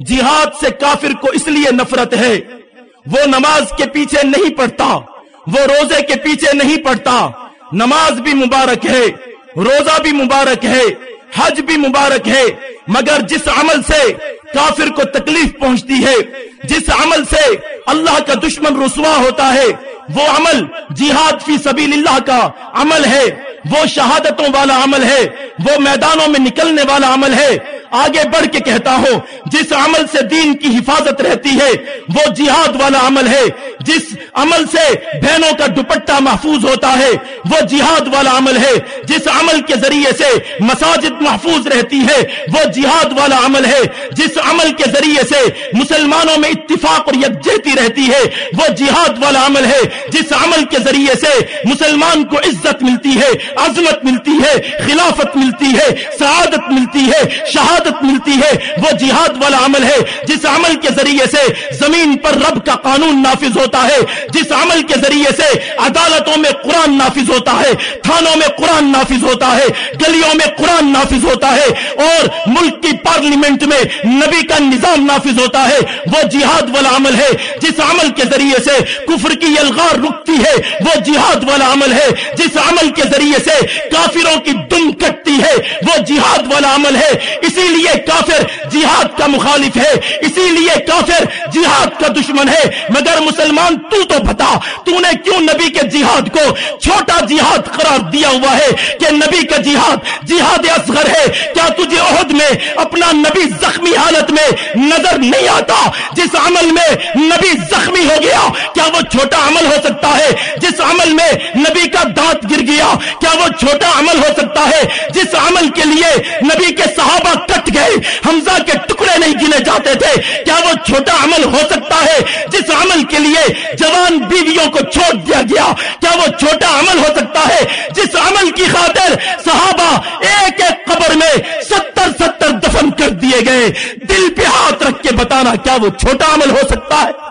جہاد سے کافر کو اس لیے نفرت ہے۔ وہ نماز کے پیچھے نہیں پڑتا وہ روزے کے پیچھے نہیں پڑتا نماز بھی مبارک ہے، روزہ بھی مبارک ہے، حج بھی مبارک ہے، مگر جس عمل سے کافر کو تکلیف پہنچتی ہے، جس عمل سے اللہ کا دشمن رسوا ہوتا ہے، وہ عمل جہاد فی سبیل اللہ کا عمل ہے۔ وہ شہادتوں والا عمل ہے، وہ میدانوں میں نکلنے والا عمل ہے۔ آگے بڑھ کے کہتا ہوں، جس عمل سے دین کی حفاظت رہتی ہے، وہ جہاد والا عمل ہے۔ جس عمل سے بہنوں کا دوپٹہ محفوظ ہوتا ہے، وہ جہاد والا عمل ہے۔ جس عمل کے ذریعے سے مساجد محفوظ رہتی ہے، وہ جہاد والا عمل ہے۔ جس عمل کے ذریعے سے مسلمانوں میں اتفاق اور یکجہتی رہتی ہے، وہ جہاد والا عمل ہے۔ جس عمل کے ذریعے سے مسلمان کو عزت ملتی ہے، عظمت ملتی ہے، خلافت ملتی ہے، سعادت ملتی ہے، شہادت ملتی ہے، وہ جہاد والا عمل ہے۔ جس عمل کے ذریعے سے زمین پر رب کا قانون نافذ ہوتا ہے، جس عمل کے ذریعے سے عدالتوں میں قرآن نافذ ہوتا ہے، تھانوں میں قرآن نافذ ہوتا ہے، گلیوں میں قرآن نافذ ہوتا ہے اور ملک کی پارلیمنٹ میں نبی کا نظام نافذ ہوتا ہے۔ وہ جہاد والا عمل ہے، جس عمل کے ذریعے سے کفر کی یلغار رکتی ہے، وہ جہاد والا عمل ہے۔ جس عمل کے ذریعے سے کافروں کی دم کٹتی ہے، وہ جہاد والا عمل ہے۔ لیے کافر جہاد کا مخالف ہے، اسی لیے کافر جہاد کا دشمن ہے۔ مگر مسلمان، تو تو بتا، تو نے کیوں نبی کے جہاد کو چھوٹا جہاد قرار دیا ہوا ہے کہ نبی کا جہاد جہاد اصغر ہے؟ کیا تجھے عہد میں اپنا نبی زخمی حالت میں نظر نہیں آتا، جس عمل میں نبی زخمی ہو گیا، کیا وہ چھوٹا عمل ہو سکتا ہے؟ جس عمل میں نبی کا دانت گر گیا، کیا وہ چھوٹا عمل ہو سکتا ہے؟ جس عمل کے لیے نبی کے صحابہ کٹ گئے، حمزہ کے ٹکڑے نہیں گنے جاتے تھے، کیا وہ چھوٹا عمل ہو سکتا ہے؟ جس عمل کے لیے جوان بیویوں کو چھوڑ دیا گیا، کیا وہ چھوٹا عمل ہو سکتا ہے؟ جس عمل کی خاطر صحابہ ایک ایک قبر میں ستر دیے گئے، دل پہ ہاتھ رکھ کے بتانا کیا وہ چھوٹا عمل ہو سکتا ہے؟